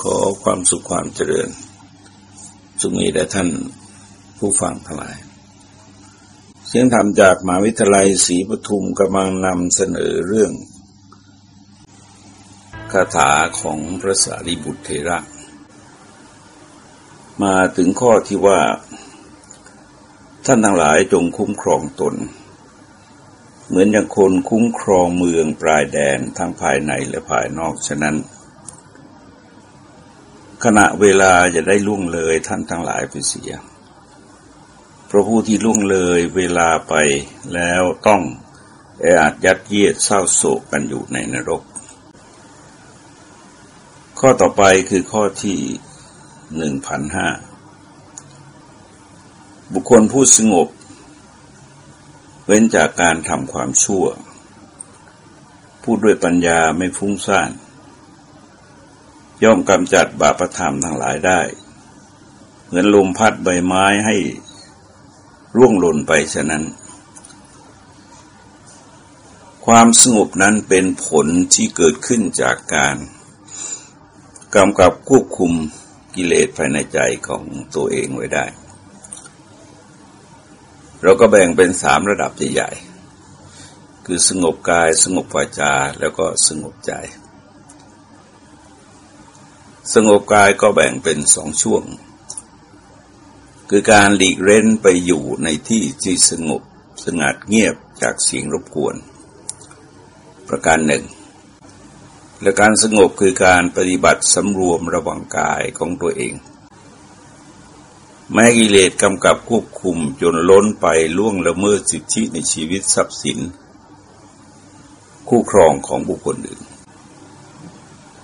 ขอความสุขความเจริญจงมีแด่ท่านผู้ฟังทั้งหลาย เสียงธรรมจากมหาวิทยาลัยศรีปทุมกำลังนำเสนอเรื่องคาถาของพระสารีบุตรเทระ มาถึงข้อที่ว่า ท่านทั้งหลายจงคุ้มครองตน เหมือนอย่างคนคุ้มครองเมืองปลายแดนทั้งภายในและภายนอกฉะนั้น ขณะเวลาจะได้ล่วงเลยท่านทั้งหลายไปเสีย เพราะผู้ที่ล่วงเลยเวลาไปแล้วต้องแออัดยัดเยียดเศร้าโศกกันอยู่ในนรก ข้อต่อไปคือข้อที่หนึ่งพันห้าบุคคลผู้สงบ เว้นจากการทำความชั่ว พูดด้วยปัญญาไม่ฟุ้งซ่าน ย่อมกำจัดบาปธรรมทั้งหลายได้ เหมือนลมพัดใบไม้ให้ร่วงหล่นไปฉะนั้น ความสงบนั้นเป็นผลที่เกิดขึ้นจากการกำกับควบคุมกิเลสภายในใจของตัวเองไว้ได้ เราก็แบ่งเป็นสามระดับใหญ่ๆคือสงบกายสงบวาจาแล้วก็สงบใจ สงบกายก็แบ่งเป็นสองช่วง คือการหลีกเร้นไปอยู่ในที่ที่สงบสงัดเงียบจากเสียงรบกวน ประการหนึ่ง และการสงบคือการปฏิบัติสำรวมระวังกายของตัวเองแม้กิเลสกำกับควบคุมจนล้นไปล่วงละเมิดสิทธิในชีวิตทรัพย์สิน คู่ครองของบุคคลอื่น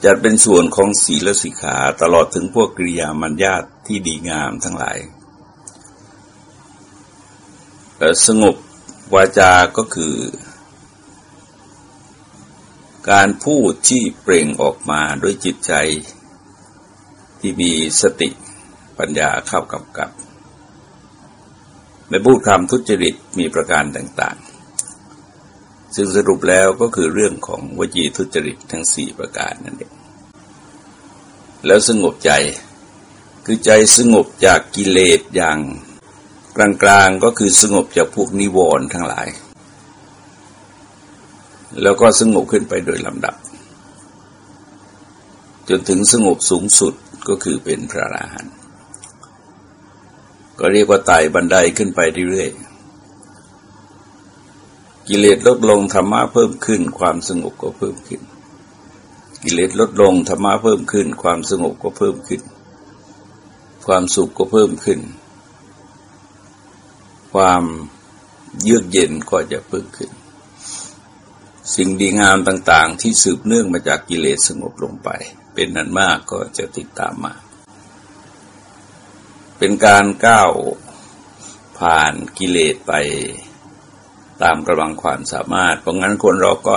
จัดเป็นส่วนของศีลสิกขาตลอดถึงพวกกิริยามัญญาตที่ดีงามทั้งหลาย สงบวาจาก็คือ การพูดที่เปล่งออกมาด้วยจิตใจที่มีสติปัญญาเข้ากำกับ ไม่พูดคำทุจริตมีประการต่าง ซึ่งสรุปแล้วก็คือเรื่องของวจีทุจริตทั้งสี่ประการนั่นเอง แล้วสงบใจ คือใจสงบจากกิเลสอย่างกลางๆก็คือสงบจากพวกนิวรณ์ทั้งหลาย แล้วก็สงบขึ้นไปโดยลำดับ จนถึงสงบสูงสุดก็คือเป็นพระอราหันต์ก็เรียกว่าไต่บันไดขึ้นไปเรื่อยๆ กิเลสลดลงธรรมะเพิ่มขึ้น ความสงบก็เพิ่มขึ้น กิเลสลดลงธรรมะเพิ่มขึ้น ความสงบก็เพิ่มขึ้น ความสุขก็เพิ่มขึ้น ความเยือกเย็นก็จะเพิ่มขึ้น สิ่งดีงามต่างๆ ที่สืบเนื่องมาจากกิเลสสงบลงไป เป็นนั้นมากก็จะติดตามมา เป็นการก้าวผ่านกิเลสไป ตามกำลังความสามารถ เพราะงั้นคนเราก็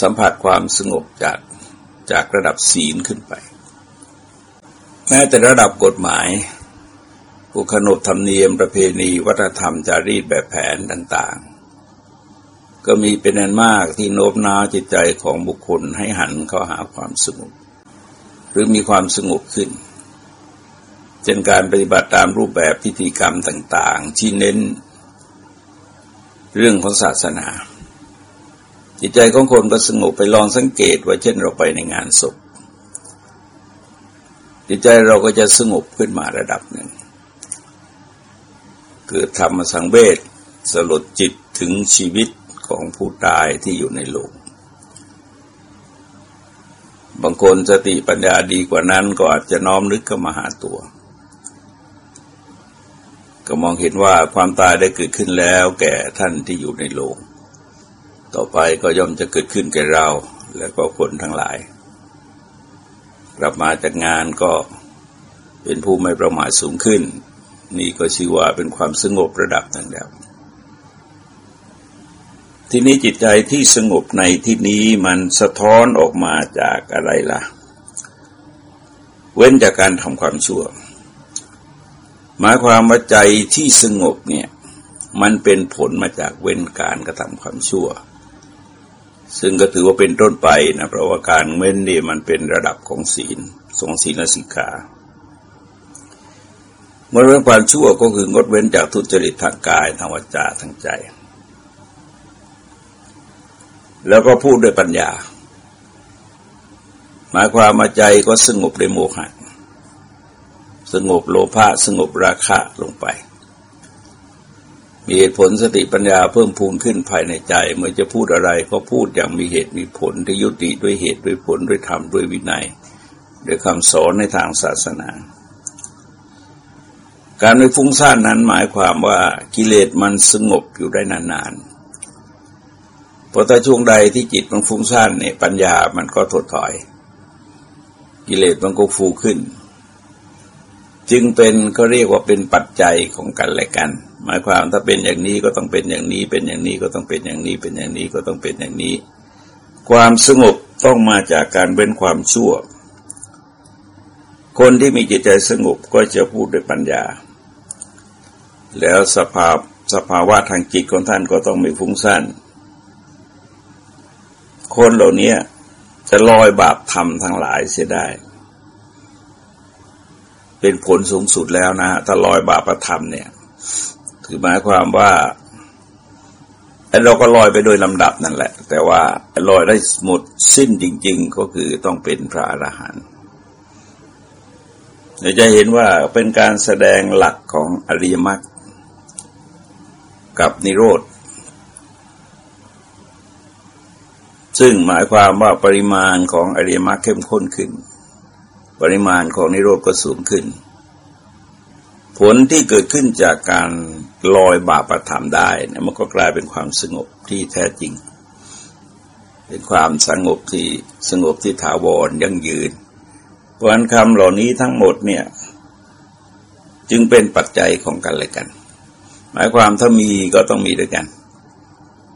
สัมผัสความสงบจากจากระดับศีลขึ้นไป แม้แต่ระดับกฎหมายผู้ขนบธรรมเนียมประเพณีวัฒนธรรมจารีตแบบแผนต่างๆ ก็มีเป็นอันมากที่โน้มน้าวจิตใจของบุคคลให้หันเข้าหาความสงบหรือมีความสงบขึ้นเช่นการปฏิบัติตามรูปแบบพิธีกรรมต่าง ๆ ที่เน้น เรื่องของศาสนา จิตใจของคนก็สงบไปลองสังเกตว่าเช่นเราไปในงานศพจิตใจเราก็จะสงบขึ้นมาระดับหนึ่งเกิดธรรมสังเวชสลดจิตถึงชีวิตของผู้ตายที่อยู่ในโลก บางคนสติปัญญาดีกว่านั้นก็อาจจะน้อมนึกเข้ามาหาตัว ก็มองเห็นว่าความตายได้เกิดขึ้นแล้วแก่ท่านที่อยู่ในโลกต่อไปก็ย่อมจะเกิดขึ้นแก่เรา และก็คนทั้งหลาย กลับมาจากงานก็เป็นผู้ไม่ประมาทสูงขึ้น นี่ก็ชื่อว่าเป็นความสงบระดับต่งแล้วทีนี้จิตใจที่สงบในที่นี้มันสะท้อนออกมาจากอะไรล่ะ เว้นจากการทำความชั่ว หมายความว่าใจที่สงบเนี่ยมันเป็นผลมาจากเว้นการกระทำความชั่ว ซึ่งก็ถือว่าเป็นต้นไปนะเพราะว่าการเว้นนี่มันเป็นระดับของศีลสงศีลสิกขาเมื่อเรื่องความชั่วก็คืองดเว้นจากทุจริตทางกายทางวาจาทางใจ แล้วก็พูดด้วยปัญญา หมายความมาใจก็สงบด้วยโมหะ สงบโลภะสงบราคะลงไป มีเหตุผลสติปัญญาเพิ่มพูนขึ้นภายในใจ เมื่อจะพูดอะไรก็พูดอย่างมีเหตุมีผลที่ยุติด้วยเหตุด้วยผลด้วยธรรมด้วยวินัยด้วยคำสอนในทางศาสนา การไม่ฟุ้งซ่านนั้นหมายความว่ากิเลสมันสงบอยู่ได้นานๆพอแต่ช่วงใดที่จิตมันฟุ้งซ่านเนี่ยปัญญามันก็ถดถอย กิเลสมันก็ฟูขึ้น จึงเป็นก็เรียกว่าเป็นปัจจัยของกันและกัน หมายความถ้าเป็นอย่างนี้ก็ต้องเป็นอย่างนี้ เป็นอย่างนี้ก็ต้องเป็นอย่างนี้ เป็นอย่างนี้ก็ต้องเป็นอย่างนี้ ความสงบต้องมาจากการเว้นความชั่ว คนที่มีจิตใจสงบก็จะพูดด้วยปัญญา แล้วสภาพสภาวะทางจิตของท่านก็ต้องไม่ฟุ้งซ่านคนเหล่านี้จะลอยบาปธรรมทั้งหลายเสียได้ เป็นผลสูงสุดแล้วนะถ้าลอยบาปธรรมเนี่ย คือหมายความว่าเราก็ลอยไปโดยลำดับนั่นแหละ แต่ว่าลอยได้หมดสิ้นจริง ๆ ก็คือต้องเป็นพระอรหันต์เราจะเห็นว่าเป็นการแสดงหลักของอริยมรรคกับนิโรธ ซึ่งหมายความว่าปริมาณของอริยมรรคเข้มข้นขึ้น ปริมาณของนิโรธก็สูงขึ้น ผลที่เกิดขึ้นจากการลอยบาปธรรมได้นะมันก็กลายเป็นความสงบที่แท้จริง เป็นความสงบที่สงบที่ถาวรยั่งยืน เพราะนั้นคำเหล่านี้ทั้งหมดเนี่ยจึงเป็นปัจจัยของกันและกัน หมายความถ้ามีก็ต้องมีด้วยกัน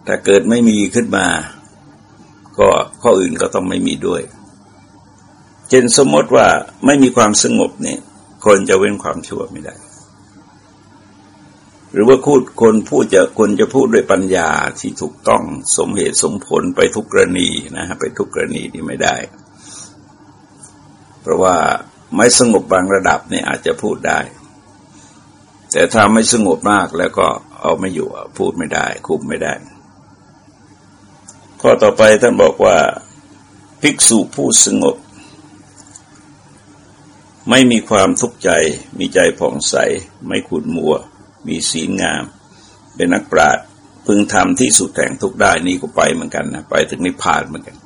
ถ้าเกิดไม่มีขึ้นมา ก็ข้ออื่นก็ต้องไม่มีด้วย ช่นสมมติว่าไม่มีความสงบเนี่ย คนจะเว้นความชั่วไม่ได้ หรือว่าพูดคนพูดจะคนจะพูดด้วยปัญญาที่ถูกต้องสมเหตุสมผลไปทุกกรณีนะฮะไปทุกกรณีนี่ไม่ได้ เพราะว่าไม่สงบบางระดับเนี่ยอาจจะพูดได้ แต่ถ้าไม่สงบมากแล้วก็เอาไม่อยู่พูดไม่ได้ คุมไม่ได้ ข้อต่อไปท่านบอกว่า ภิกษุผู้สงบ ไม่มีความทุกข์ใจ มีใจผ่องใส ไม่ขุดมัว มีศีลงาม เป็นนักปราชญ์พึงทำที่สุดแห่งทุกได้นี่ก็ไปเหมือนกันนะไปถึงนิพพานเหมือนกัน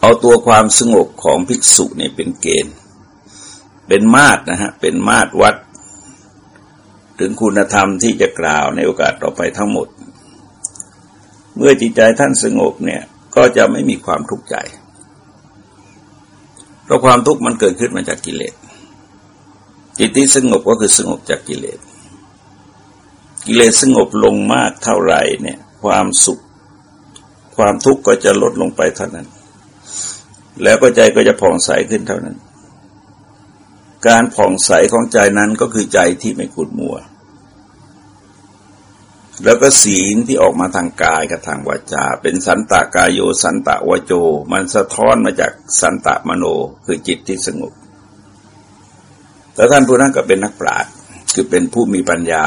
เอาตัวความสงบของภิกษุเนี่ยเป็นเกณฑ์ เป็นมาตรนะฮะเป็นมาตรวัด ถึงคุณธรรมที่จะกล่าวในโอกาสต่อไปทั้งหมด เมื่อจิตใจท่านสงบเนี่ยก็จะไม่มีความทุกข์ใจ เพราะความทุกข์มันเกิดขึ้นมาจากกิเลสจิตที่สงบก็คือสงบจากกิเลส กิเลสสงบลงมากเท่าไหร่เนี่ย ความสุข ความทุกข์ก็จะลดลงไปเท่านั้น แล้วก็ใจก็จะผ่องใสขึ้นเท่านั้น การผ่องใสของใจนั้นก็คือใจที่ไม่ขุดมัว แล้วก็ศีลที่ออกมาทางกายกับทางวาจา เป็นสันตากายโยสันตะวโจ มันสะท้อนมาจากสันตะมโนคือจิตที่สงบแต่ท่านผู้นั้นก็เป็นนักปราชญ์คือเป็นผู้มีปัญญา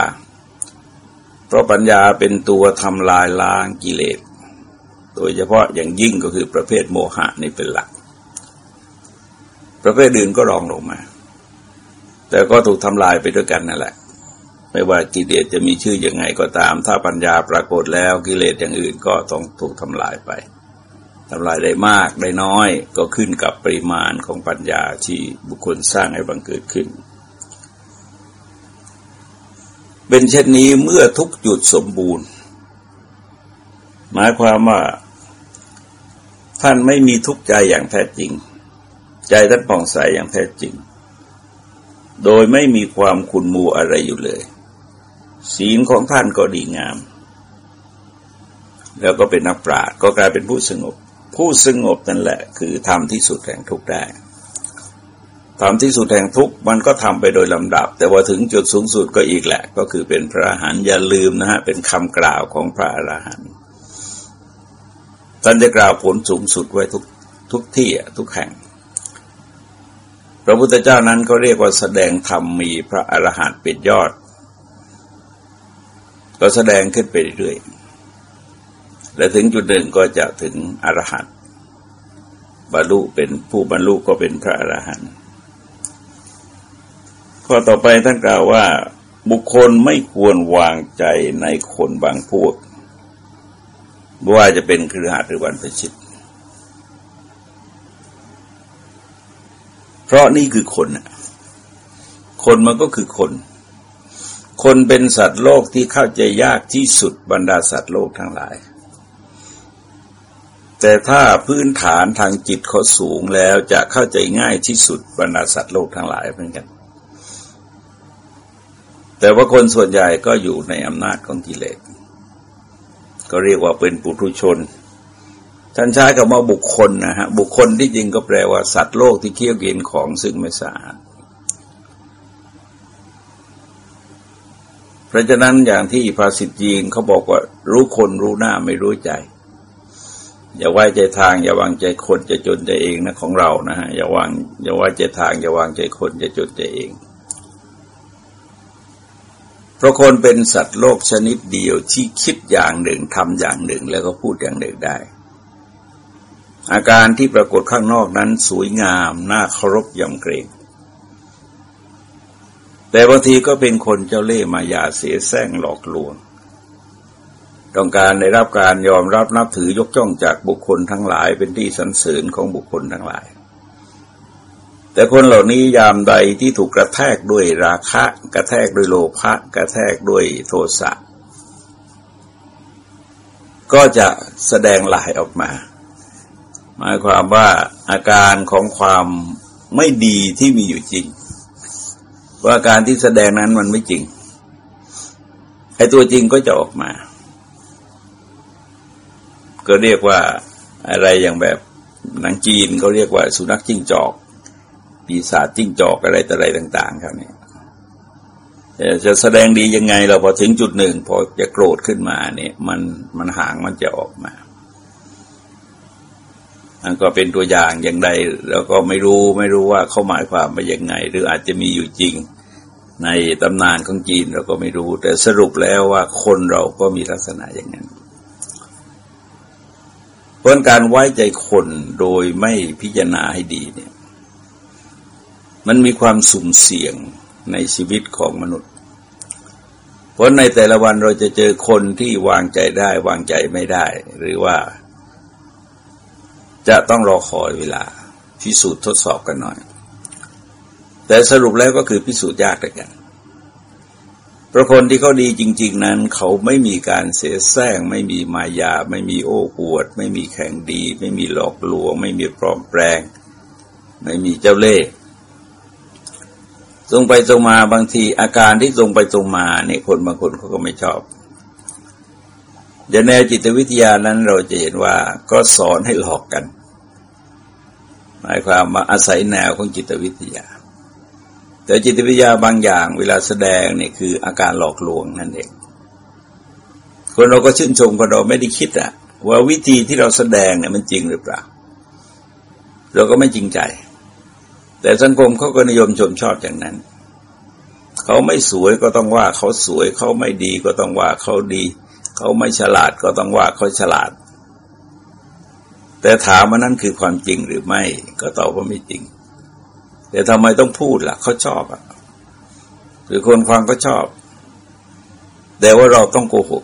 เพราะปัญญาเป็นตัวทำลายล้างกิเลส โดยเฉพาะอย่างยิ่งก็คือประเภทโมหะนี่เป็นหลัก ประเภทอื่นก็รองลงมา แต่ก็ถูกทำลายไปด้วยกันนั่นแหละ ไม่ว่ากิเลสจะมีชื่ออยังไงก็ตาม ถ้าปัญญาปรากฏแล้วกิเลสอย่างอื่นก็ต้องถูกทำลายไปทำลายได้มากได้น้อยก็ขึ้นกับปริมาณของปัญญาที่บุคคลสร้างให้บังเกิดขึ้น เป็นเช่นนี้เมื่อทุกจุดสมบูรณ์ หมายความว่า ท่านไม่มีทุกข์ใจอย่างแท้จริง ใจท่านป่องใสอย่างแท้จริง โดยไม่มีความขุนมัวอะไรอยู่เลย ศีลของท่านก็ดีงาม แล้วก็เป็นนักปราชญ์ก็กลายเป็นผู้สงบ ผู้สงบนั่นแหละ คือทำที่สุดแห่งทุกได้ทำที่สุดแห่งทุกมันก็ทำไปโดยลำดับ แต่ว่าถึงจุดสูงสุดก็อีกแหละ ก็คือเป็นพระอรหันต์อย่าลืมนะฮะเป็นคำกล่าวของพระอรหันต์ท่านจะกล่าวผลสูงสุดไว้ทุกทุกที่ทุกแห่ง พระพุทธเจ้านั้นก็เรียกว่าแสดงธรรมมีพระอรหันต์เป็นยอด ก็แสดงขึ้นไปเรื่อยๆ และถึงจุดหนึ่งก็จะถึงอรหันต์บรรลุเป็นผู้บรรลุก็เป็นพระอรหันต์ข้อต่อไปท่านกล่าวว่า บุคคลไม่ควรวางใจในคนบางพวกไม่ว่าจะเป็นคือหัดหรือวันประชิต เพราะนี่คือคน คนมันก็คือคน คนเป็นสัตว์โลกที่เข้าใจยากที่สุดบรรดาสัตว์โลกทั้งหลาย แต่ถ้าพื้นฐานทางจิตเขาสูงแล้วจะเข้าใจง่ายที่สุดบรรดาสัตว์โลกทั้งหลายเหมือนกัน แต่ว่าคนส่วนใหญ่ก็อยู่ในอำนาจของกิเลสก็เรียกว่าเป็นปุถุชน ท่านใช้คำว่าบุคคลนะฮะ บุคคลที่จริงก็แปลว่าสัตว์โลกที่เคี่ยวกินของซึ่งไม่สะอาดเพ ราะฉะนั้นอย่างที่ภาษิตจีนเขาบอกว่า รู้คนรู้หน้าไม่รู้ใจ อย่าไว้ใจทาง อย่าวางใจคนจะจนใจเองนะของเรานะฮะอย่าวางอย่าไว้ใจทาง อย่าวางใจคนจะจนใจเอง เพราะคนเป็นสัตว์โลกชนิดเดียวที่คิดอย่างหนึ่งทำอย่างหนึ่ง แล้วก็พูดอย่างหนึ่งได้ อาการที่ปรากฏข้างนอกนั้นสวยงามน่าเคารพยำเกรง แต่บางทีก็เป็นคนเจ้าเล่ห์มายาเสียแซงหลอกลวง ต้องการได้รับการยอมรับนับถือยกจ้องจากบุคคลทั้งหลาย เป็นที่สรรเสริญของบุคคลทั้งหลาย แต่คนเหล่านี้ยามใดที่ถูกกระแทกด้วยราคะ กระแทกด้วยโลภะกระแทกด้วยโทสะก็จะแสดงลายออกมา หมายความว่าอาการของความไม่ดีที่มีอยู่จริง ว่าการที่แสดงนั้นมันไม่จริงไอ้ตัวจริงก็จะออกมา ก็เรียกว่าอะไรอย่างแบบหนังจีนเขาเรียกว่าสุนัขจิ้งจอก ปีศาจจิ้งจอกอะไรต่ออะไรต่าง ๆ ครับเนี่ยจะแสดงดียังไงเราพอถึงจุดหนึ่ง พอจะโกรธขึ้นมาเนี่ย มันมันหางมันจะออกมาอันก็เป็นตัวอย่างอย่างใดเราก็ไม่รู้ไม่รู้ว่าเขาหมายความมาย่างไง หรืออาจจะมีอยู่จริง ในตำนานของจีนเราก็ไม่รู้ แต่สรุปแล้วว่าคนเราก็มีลักษณะอย่างนั้นเพราะการไว้ใจคนโดยไม่พิจารณาให้ดีเนี่ย มันมีความสุ่มเสี่ยงในชีวิตของมนุษย์ เพราะในแต่ละวันเราจะเจอคนที่วางใจได้ วางใจไม่ได้ หรือว่า จะต้องรอคอยเวลาพิสูจน์ทดสอบกันหน่อย แต่สรุปแล้วก็คือพิสูจน์ยากเลยกันพราะคนที่เขาดีจริง ๆ นั้น เขาไม่มีการเสียแซงไม่มีมายา ไม่มีโอ้อวด ไม่มีแข่งดี ไม่มีหลอกลวง ไม่มีปลอมแปลง ไม่มีเจ้าเล่ห์ตรงไปตรงมาบางทีอาการที่ตรงไปตรงมาเนี่ยคนบางคนเขาก็ไม่ชอบอย่างแนวจิตวิทยานั้นเราจะเห็นว่าก็สอนให้หลอกกัน หมายความมาอาศัยแนวของจิตวิทยา แต่จิตวิทยาบางอย่างเวลาแสดงเนี่ยคืออาการหลอกลวงนั่นเองคนเราก็ชื่นชมคนเราไม่ได้คิดอะว่าวิธีที่เราแสดงเนี่ยมันจริงหรือเปล่า เราก็ไม่จริงใจ แต่สังคมเขาก็นิยมชมชอบอย่างนั้นเขาไม่สวยก็ต้องว่าเขาสวยเขาไม่ดีก็ต้องว่าเขาดี เขาไม่ฉลาดก็ต้องว่าเขาฉลาด แต่ถามว่านั้นคือความจริงหรือไม่ก็ตอบว่าไม่จริง แต่ทำไมต้องพูดล่ะเขาชอบอะหรือคนฟังก็ชอบ แต่ว่าเราต้องโกหก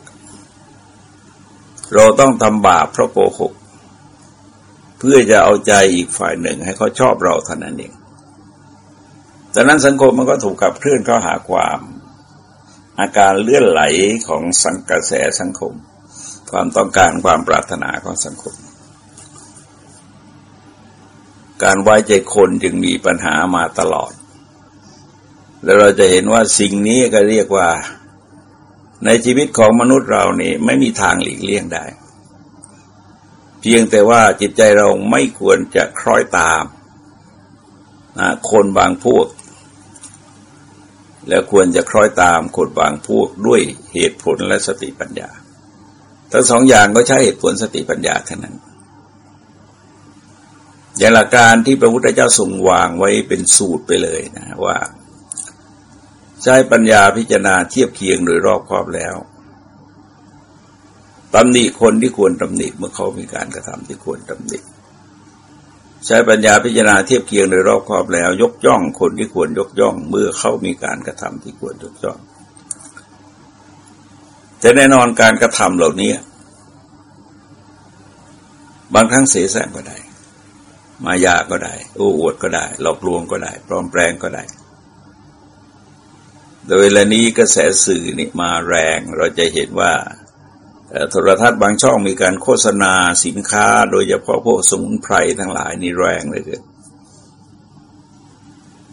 เราต้องทำบาปเพราะโกหก เพื่อจะเอาใจอีกฝ่ายหนึ่ง ให้เขาชอบเราเท่านั้นเองดังนั้นสังคมมันก็ถูกขับเคลื่อนเข้าหาความ อาการเลื่อนไหลของสังกระแสสังคม ความต้องการความปรารถนาของสังคม การไว้ใจคนจึงมีปัญหามาตลอด แล้วเราจะเห็นว่าสิ่งนี้ก็เรียกว่า ในชีวิตของมนุษย์เรานี่ไม่มีทางหลีกเลี่ยงได้ เพียงแต่ว่าจิตใจเราไม่ควรจะคล้อยตามนะคนบางพวก แล้วควรจะคล้อยตามคนบางพวกด้วยเหตุผลและสติปัญญา ทั้งสองอย่างก็ใช้เหตุผลสติปัญญาเท่านั้น อย่างหลักการที่พระพุทธเจ้าทรงวางไว้เป็นสูตรไปเลยนะว่า ใช้ปัญญาพิจารณาเทียบเคียงโดยรอบครอบแล้วตำหนิคนที่ควรตำหนิเมื่อเขามีการกระทำที่ควรตำหนิใช้ปัญญาพิจารณาเทียบเคียงโดยรอบครอบแล้ว ยกย่องคนที่ควรยกย่องเมื่อเขามีการกระทำที่ควรยกย่องแต่แน่นอนการกระทำเหล่านี้บางครั้งเสียแสงก็ได้ มายาก็ได้โอ้อวดก็ได้ หลอกลวงก็ได้ปลอมแปลงก็ได้ โดยเวลานี้กระแสสื่อนี่มาแรงเราจะเห็นว่าโทรทัศน์บางช่องมีการโฆษณาสินค้า โดยเฉพาะพวกสมุนไพรทั้งหลายนี่แรงเลยเกิน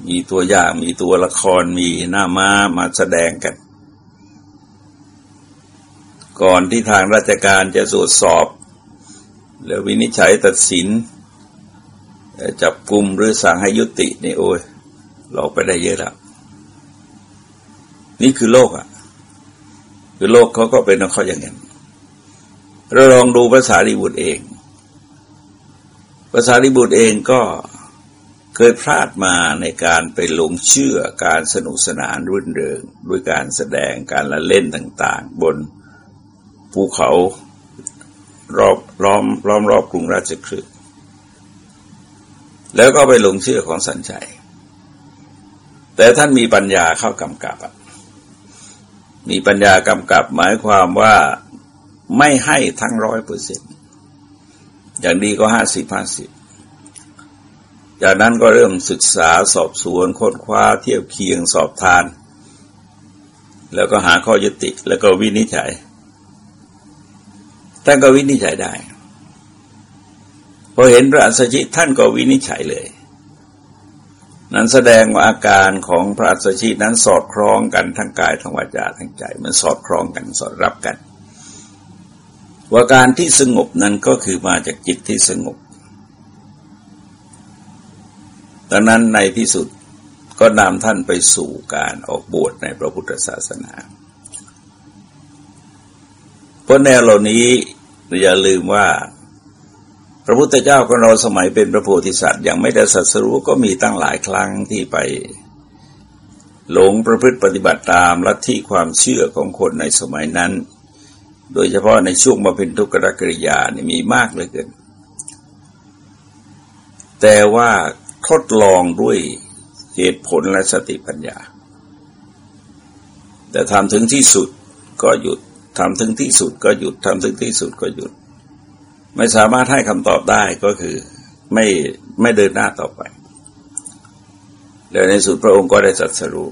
มีตัวอย่างมีตัวละครมีหน้าม้ามาแสดงกัน ก่อนที่ทางราชการจะตรวจสอบ แล้ววินิจฉัยตัดสิน จับกลุ่มหรือสั่งให้ยุตินี่โอ้ยหลอกไปได้เยอะแล้วนี่คือโลกอะ คือโลกเขาก็เป็นของเขาอย่างนั้นเราลองดูภาษาลิบุตรเองภาษาลิบุตรเองก็เคยพลาดมาในการไปหลงเชื่อการสนุกสนานรุ่นเริงด้วยการแสดงการละเล่นต่างๆ บนภูเขารอบล้อมล้อมรอบกรุงราชคฤห์ แล้วก็ไปหลงเชื่อของสัญชัย แต่ท่านมีปัญญาเข้ากำกับมีปัญญากำกับหมายความว่าไม่ให้ทั้งร้อยเปอร์เซ็นต์อย่างดีก็ห้าสิบห้าสิบจากนั้นก็เริ่มศึกษาสอบสวนค้นคว้าเทียบเคียงสอบทาน แล้วก็หาข้อยุติแล้วก็วินิจฉัยท่านก็วินิจฉัยได้ พอเห็นพระอัสชิท่านก็วินิจฉัยเลย นั้นแสดงว่าอาการของพระอัสชินั้นสอดคล้องกันทั้งกายทั้งวาจาทั้งใจ มันสอดคล้องกันสอดรับกัน ว่าการที่สงบนั้นก็คือมาจากจิตที่สงบดังนั้นในที่สุดก็นำท่านไปสู่การออกบวชในพระพุทธศาสนา เพราะแนวเหล่านี้อย่าลืมว่า พระพุทธเจ้าของเราสมัยเป็นพระโพธิสัตว์ยังไม่ได้สัสรู้ก็มีตั้งหลายครั้งที่ไป หลงประพฤติปฏิบัติตามลัทธิความเชื่อของคนในสมัยนั้น โดยเฉพาะในช่วงมาเป็นทุกขกริยานี่มีมากเลยเกิน แต่ว่าทดลองด้วยเหตุผลและสติปัญญา แต่ทำถึงที่สุดก็หยุดทำถึงที่สุดก็หยุดทำถึงที่สุดก็หยุด ไม่สามารถให้คำตอบได้ก็คือไม่ไม่เดินหน้าต่อไป แล้วในสุดพระองค์ก็ได้สัตสรู้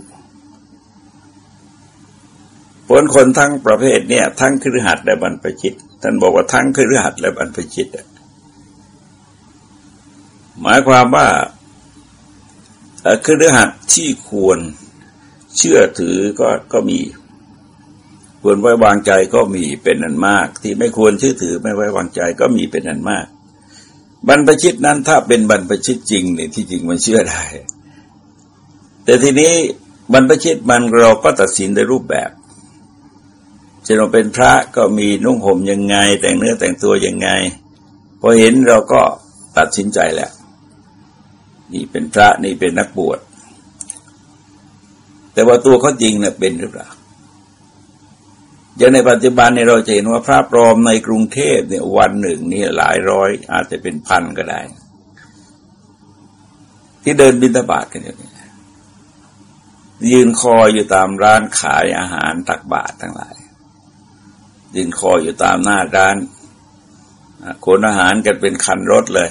ผลคนทั้งประเภทเนี่ย ทั้งครือหัดและบรรพชิต ท่านบอกว่าทั้งครือหัดและบรรพชิตหมายความว่าครือหัดที่ควรเชื่อถือก็ก็มี ควรไว้วางใจก็มีเป็นอันมาก ที่ไม่ควรเชื่อถือไม่ไว้วางใจก็มีเป็นอันมาก บรรพชิตนั้นถ้าเป็นบรรพชิตจริงเนี่ยที่จริงมันเชื่อได้ แต่ทีนี้บรรพชิตมันเราก็ตัดสินในรูปแบบจะเราเป็นพระก็มีนุ่งห่มยังไง แต่งเนื้อแต่งตัวยังไงพอเห็นเราก็ตัดสินใจแล้วนี่เป็นพระนี่เป็นนักบวชแต่ว่าตัวเขาจริงเนี่ยเป็นหรือเปล่า อย่างในปัจจุบันเนี่ยเราจะเห็นว่าพระปลอมในกรุงเทพเนี่ยวันหนึ่งนี่หลายร้อย อาจจะเป็นพันก็ได้ ที่เดินบินตบาทกันอย่างนี้ยืนคอยอยู่ตามร้านขายอาหารตักบาตรทั้งหลาย ยืนคอยอยู่ตามหน้าร้านขนอาหารกันเป็นคันรถเลย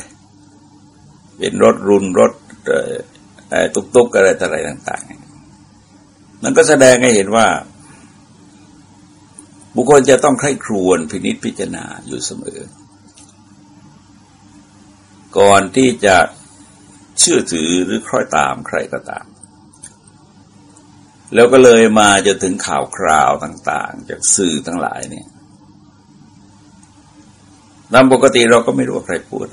เป็นรถรุนรถตุกตุกอะไรอะไรต่างๆนั่นก็แสดงให้เห็นว่า บุคคลจะต้องใคร่ครวญพินิษพิจารณาอยู่เสมอ ก่อนที่จะเชื่อถือหรือคล้อยตามใครก็ตาม แล้วก็เลยมาจะถึงข่าวคราวต่าง ๆ จากสื่อทั้งหลายเนี่ยตามปกติเราก็ไม่รู้ว่าใครพูด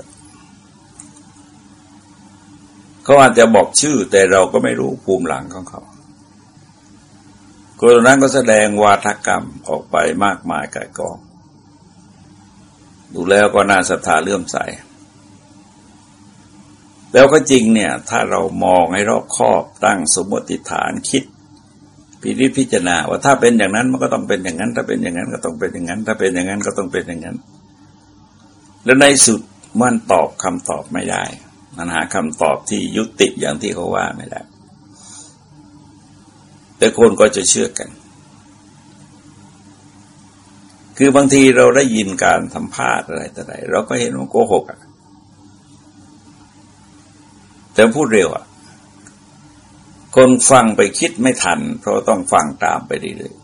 เขาอาจจะบอกชื่อแต่เราก็ไม่รู้ภูมิหลังของเขา คนนั้นก็แสดงวาทกรรมออกไปมากมายกายกอง ดูแล้วก็น่าศรัทธาเลื่อมใส แล้วก็จริงเนี่ย ถ้าเรามองให้รอบคอบตั้งสมมติฐานคิดพิจิพิจารณาว่าถ้าเป็นอย่างนั้นมันก็ต้องเป็นอย่างนั้น ถ้าเป็นอย่างนั้นก็ต้องเป็นอย่างนั้น ถ้าเป็นอย่างนั้นก็ต้องเป็นอย่างนั้น แล้วในสุดมันตอบคำตอบไม่ได้ มันหาคำตอบที่ยุติอย่างที่เขาว่าไม่ได้ แต่คนก็จะเชื่อกัน คือบางทีเราได้ยินการสัมภาษณ์อะไรแต่ใดเราก็เห็นว่าโกหกอะแต่พูดเร็วอะ คนฟังไปคิดไม่ทัน เพราะต้องฟังตามไปเรื่อย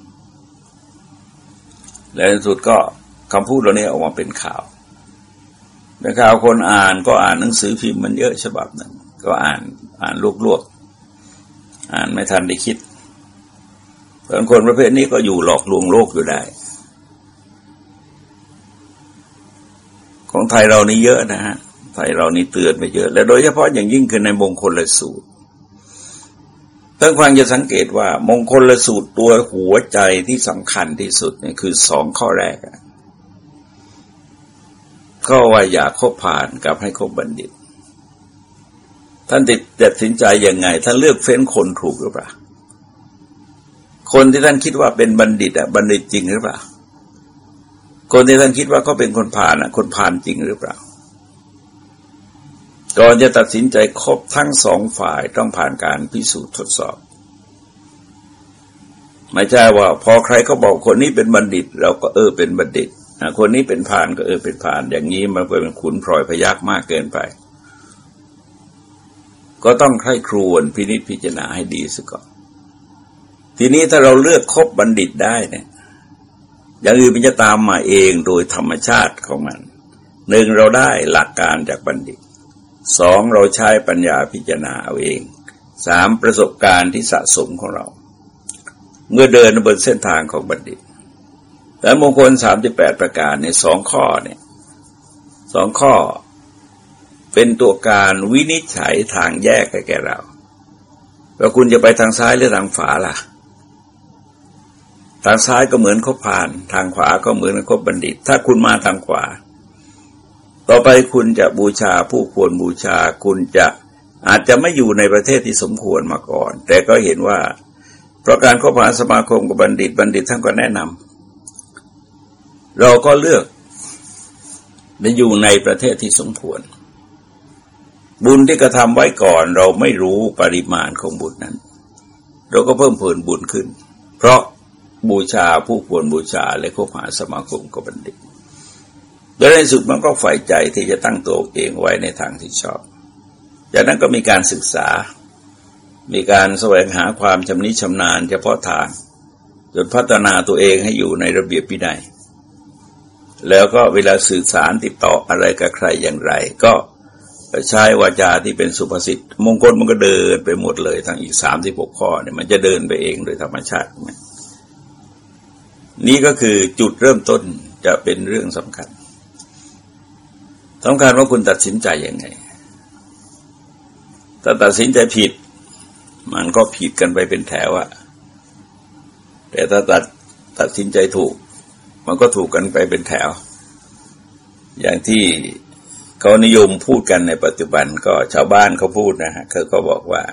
ๆและในสุดก็คำพูดเรานี้ออกมาเป็นข่าวแต่ข่าวคนอ่านก็อ่านหนังสือพิมพ์มันเยอะฉบับหนึ่งก็อ่านอ่านลวกๆอ่านไม่ทันได้คิด บางคนประเภทนี้ก็อยู่หลอกลวงโลกอยู่ได้ ของไทยเรานี่เยอะนะฮะ ไทยเรานี่เตือนไปเยอะ และโดยเฉพาะอย่างยิ่งคือในมงคลละสูตรท่านฟังจะสังเกตว่า มงคลละสูตรตัวหัวใจที่สำคัญที่สุดเนี่ยคือสองข้อแรกก็ว่าอยากคบผ่านกับให้คบบัณฑิต ท่านติดตัดสินใจยังไง ท่านเลือกเฟ้นคนถูกหรือเปล่า คนที่ท่านคิดว่าเป็นบัณฑิตอะบัณฑิตจริงหรือเปล่า คนที่ท่านคิดว่าเขาเป็นคนผ่านอะคนผ่านจริงหรือเปล่า ก่อนจะตัดสินใจครบทั้งสองฝ่ายต้องผ่านการพิสูจน์ทดสอบไม่ใช่ว่า พอใครเขาบอกคนนี้เป็นบัณฑิต เราก็เออเป็นบัณฑิตคนนี้เป็นผ่านก็เออเป็นผ่าน อย่างนี้มันเป็นขุนพลอยพยักมากเกินไป ก็ต้องใคร่ครวญพินิจพิจารณาให้ดีสิก่อน ทีนี้ถ้าเราเลือกคบบัณฑิตได้เนี่ย อย่างอื่นมันจะตามมาเองโดยธรรมชาติของมันหนึ่งเราได้หลักการจากบัณฑิตสองเราใช้ปัญญาพิจารณาเอาเองสามประสบการณ์ที่สะสมของเรา เมื่อเดินบนเส้นทางของบัณฑิตแต่มงคลสามสิบแปดประการในสองข้อเนี่ยสองข้อเป็นตัวการวินิจฉัยทางแยกให้แก่เราว่าคุณจะไปทางซ้ายหรือทางขวาล่ะ ทางซ้ายก็เหมือนเขาผ่าน ทางขวาก็เหมือนเขาบัณฑิต ถ้าคุณมาทางขวา ต่อไปคุณจะบูชาผู้ควรบูชา คุณจะอาจจะไม่อยู่ในประเทศที่สมควรมาก่อน แต่ก็เห็นว่า เพราะการเข้าผ่านสมาคมกับบัณฑิต บัณฑิตท่านก็แนะนำเราก็เลือกไปอยู่ในประเทศที่สมควร บุญที่กระทำไว้ก่อนเราไม่รู้ปริมาณของบุญนั้น เราก็เพิ่มเพิ่นบุญขึ้น เพราะ บูชาผู้ควรบูชาและคบหาสมาคมกับบัณฑิตโดยในสุดมันก็ใฝ่ใจที่จะตั้งตัวเองไว้ในทางที่ชอบ จากนั้นก็มีการศึกษา มีการแสวงหาความชำนิชำนาญเฉพาะทาง จนพัฒนาตัวเองให้อยู่ในระเบียบพินัยแล้วก็เวลาสื่อสารติดต่ออะไรกับใครอย่างไร ก็ใช้วาจาที่เป็นสุภาษิตมงคลมันก็เดินไปหมดเลยทั้งอีกสามที่หกข้อเนี่ยมันจะเดินไปเองโดยธรรมชาตินี่ นี้ก็คือจุดเริ่มต้นจะเป็นเรื่องสำคัญสำคัญว่าคุณตัดสินใจยังไง ถ้าตัดสินใจผิด มันก็ผิดกันไปเป็นแถวอะแต่ถ้าตัดตัดสินใจถูก มันก็ถูกกันไปเป็นแถว อย่างที่เขานิยมพูดกันในปัจจุบันก็ชาวบ้านเขาพูดนะฮะเขาก็บอกว่า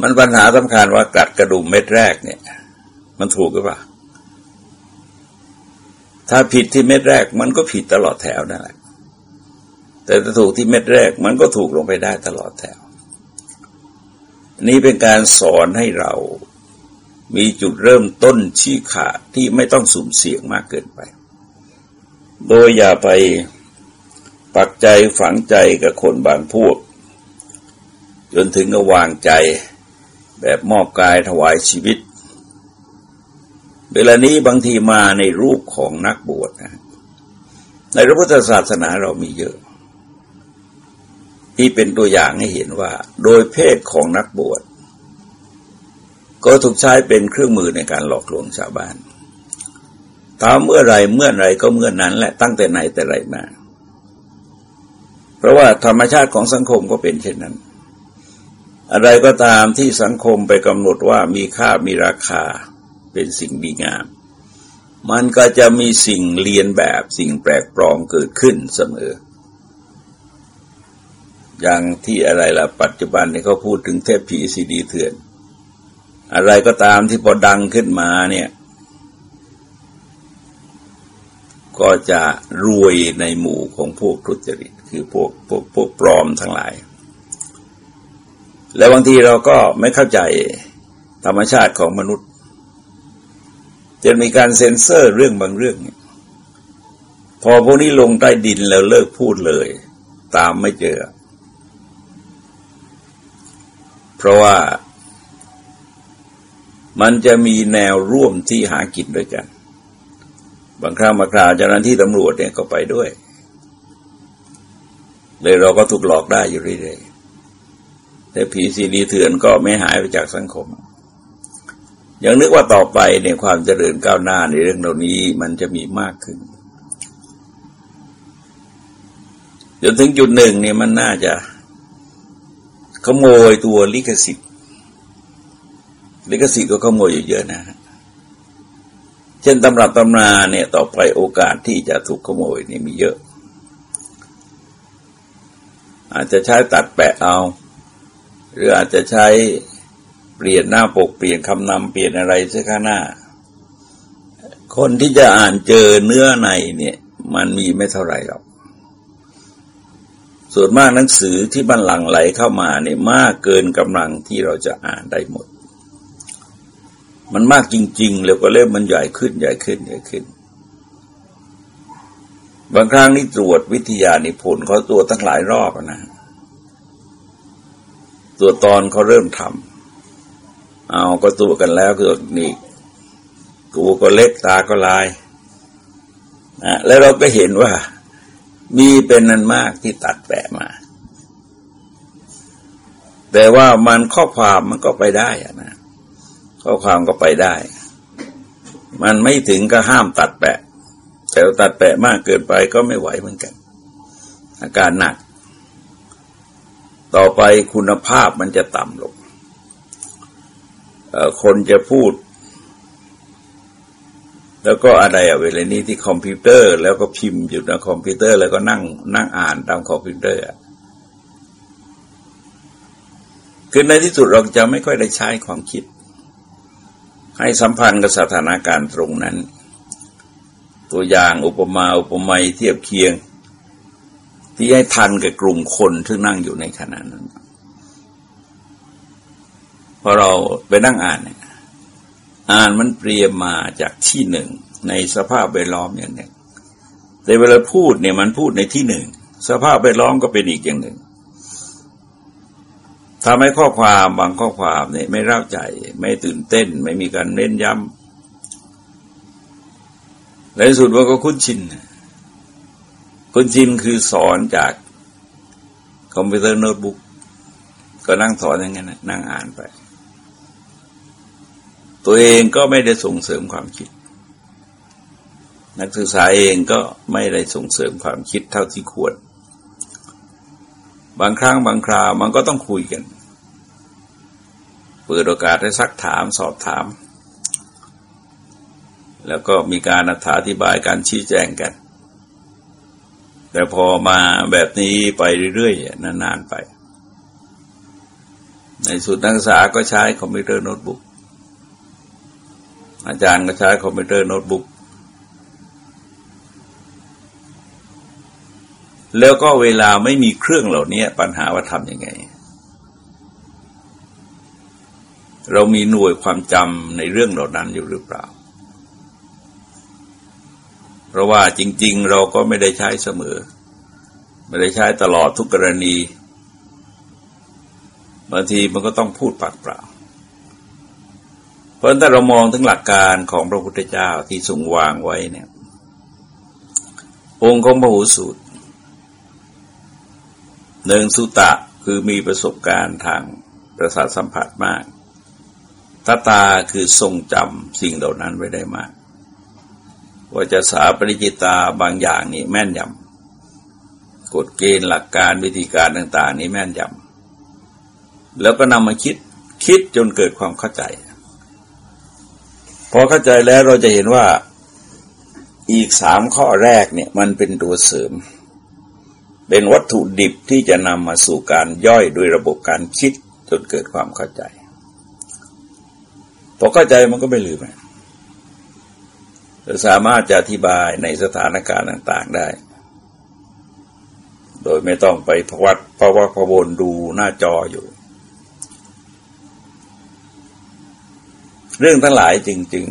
มันปัญหาสำคัญว่ากัดกระดุมเม็ดแรกเนี่ย มันถูกหรือเปล่า ถ้าผิดที่เม็ดแรกมันก็ผิดตลอดแถวนั่นแหละ แต่ถ้าถูกที่เม็ดแรกมันก็ถูกลงไปได้ตลอดแถว นี้เป็นการสอนให้เรามีจุดเริ่มต้นชี้ขาดที่ไม่ต้องสุ่มเสี่ยงมากเกินไป โดยอย่าไปปักใจฝังใจกับคนบางพวก จนถึงกับวางใจแบบมอบกายถวายชีวิต เวลานี้บางทีมาในรูปของนักบวชนะ ในพระพุทธศาสนาเรามีเยอะ ที่เป็นตัวอย่างให้เห็นว่า โดยเพศของนักบวช ก็ถูกใช้เป็นเครื่องมือในการหลอกลวงชาวบ้านถามเมื่อไรเมื่อไรก็เมื่อนั้นแหละตั้งแต่ไหนแต่ไรมา เพราะว่าธรรมชาติของสังคมก็เป็นเช่นนั้น อะไรก็ตามที่สังคมไปกำหนดว่ามีค่ามีราคา เป็นสิ่งดีงาม มันก็จะมีสิ่งเลียนแบบสิ่งแปลกปลอมเกิดขึ้นเสมอ อย่างที่อะไรล่ะ ปัจจุบันเนี่ยเขาพูดถึงเทพผีซีดีเถื่อน อะไรก็ตามที่พอดังขึ้นมาเนี่ย ก็จะรวยในหมู่ของพวกทุจริต คือพวกพวกพวกปลอมทั้งหลาย แล้วบางทีเราก็ไม่เข้าใจธรรมชาติของมนุษย์ จะมีการเซ็นเซอร์เรื่องบางเรื่องพอพวกนี้ลงใต้ดินแล้วเลิกพูดเลย ตามไม่เจอ เพราะว่ามันจะมีแนวร่วมที่หากินด้วยกัน บางครั้งบางคราวเจ้าหน้าที่ตำรวจเนี่ยก็ไปด้วย เลยเราก็ถูกหลอกได้อยู่เรื่อยๆแต่ผีสีดีเถื่อนก็ไม่หายไปจากสังคม ยังนึกว่าต่อไปเนี่ยความเจริญก้าวหน้าในเรื่องเหล่านี้มันจะมีมากขึ้นจนถึงจุดหนึ่งเนี่ยมันน่าจะขโมยตัวลิขสิทธิ์ลิขสิทธิ์ก็ขโมยอยู่เยอะนะ เช่นตำรับตำนาเนี่ยต่อไปโอกาสที่จะถูกขโมยนี่มีเยอะ อาจจะใช้ตัดแปะเอา หรืออาจจะใช้ เปลี่ยนหน้าปกเปลี่ยนคำนำเปลี่ยนอะไรเสียข้างหน้า คนที่จะอ่านเจอเนื้อในเนี่ย มันมีไม่เท่าไหร่หรอก ส่วนมากหนังสือที่บันหลังไหลเข้ามาเนี่ยมากเกินกำลังที่เราจะอ่านได้หมด มันมากจริง ๆ แล้วก็เล่มมันใหญ่ขึ้นใหญ่ขึ้นใหญ่ขึ้นบางครั้งนี่ตรวจวิทยานิพนธ์เขาตรวจตั้งหลายรอบนะตรวจตอนเขาเริ่มทำ เอาก็ตรวกันแล้วคือนี่ตัวก็เล็กตาก็ลายนะแล้วเราก็เห็นว่า มีเป็นนันมากที่ตัดแปะมา แต่ว่ามันข้อความมันก็ไปได้อะนะข้อความก็ไปได้ มันไม่ถึงก็ห้ามตัดแปะ แต่ตัดแปะมากเกินไปก็ไม่ไหวเหมือนกัน อาการหนัก ต่อไปคุณภาพมันจะต่ำลง คนจะพูด แล้วก็อะไรอะเวลานี้ที่คอมพิวเตอร์ แล้วก็พิมพ์อยู่ในคอมพิวเตอร์ แล้วก็นั่งนั่งอ่านตามคอมพิวเตอร์คือในที่สุดเราจะไม่ค่อยได้ใช้ความคิด ให้สัมพันธ์กับสถานการณ์ตรงนั้น ตัวอย่างอุปมาอุปไมยเทียบเคียง ที่ให้ทันกับกลุ่มคนที่นั่งอยู่ในขณะนั้น อเราไปนั่งอ่านเนี่ยอ่านมันเปรียบมาจากที่หนึ่งในสภาพแวดล้อมอย่างหนึ่งแต่เวลาพูดเนี่ยมันพูดในที่หนึ่งสภาพแวดล้อมก็เป็นอีกอย่างหนึ่งทำให้ข้อความบางข้อความเนี่ยไม่เล่าใจ ไม่ตื่นเต้น ไม่มีการเน้นย้ำในสุดว่าก็คุ้นชินคุ้นชินคือสอนจากคอมพิวเตอร์โน้ตบุ๊กก็นั่งสอนอย่างนั้นนั่งอ่านไป ตัวเองก็ไม่ได้ส่งเสริมความคิด นักศึกษาเองก็ไม่ได้ส่งเสริมความคิดเท่าที่ควร บางครั้งบางคราวมันก็ต้องคุยกัน เปิดโอกาสให้ซักถามสอบถาม แล้วก็มีการอธิบายการชี้แจงกัน แต่พอมาแบบนี้ไปเรื่อยๆนานๆไป ในสุดนักศึกษาก็ใช้คอมพิวเตอร์โน้ตบุ๊ก อาจารย์ก็ใช้คอมพิวเตอร์โน้ตบุ๊กแล้วก็เวลาไม่มีเครื่องเหล่านี้ปัญหาว่าทำยังไง เรามีหน่วยความจำในเรื่องเหล่านั้นอยู่หรือเปล่า เพราะว่าจริง ๆ เราก็ไม่ได้ใช้เสมอ ไม่ได้ใช้ตลอดทุกกรณีบางทีมันก็ต้องพูดปากเปล่า เพราะถ้าเรามองถึงหลักการของพระพุทธเจ้าที่ทรงวางไว้เนี่ย องค์ของพระหูสูตรหนึ่งสุตะคือมีประสบการณ์ทางประสาทสัมผัสมากตาตาคือทรงจำสิ่งเหล่านั้นไว้ได้มาก ว่าจะสาปริจิตาบางอย่างนี่แม่นยำกฎเกณฑ์หลักการวิธีการต่าง ๆ นี้แม่นยำแล้วก็นำมาคิดคิดจนเกิดความเข้าใจ อเข้าใจแล้วเราจะเห็นว่าอีกสามข้อแรกเนี่ยมันเป็นตัวเสริม เป็นวัตถุดิบที่จะนำมาสู่การย่อยโดยระบบการคิดจนเกิดความเข้าใจ พอเข้าใจมันก็ไม่ลืมสามารถจะอธิบายในสถานการณ์ต่างๆได้ โดยไม่ต้องไปพวัดพวัดพวนดูหน้าจออยู่ เรื่องทั้งหลายจริง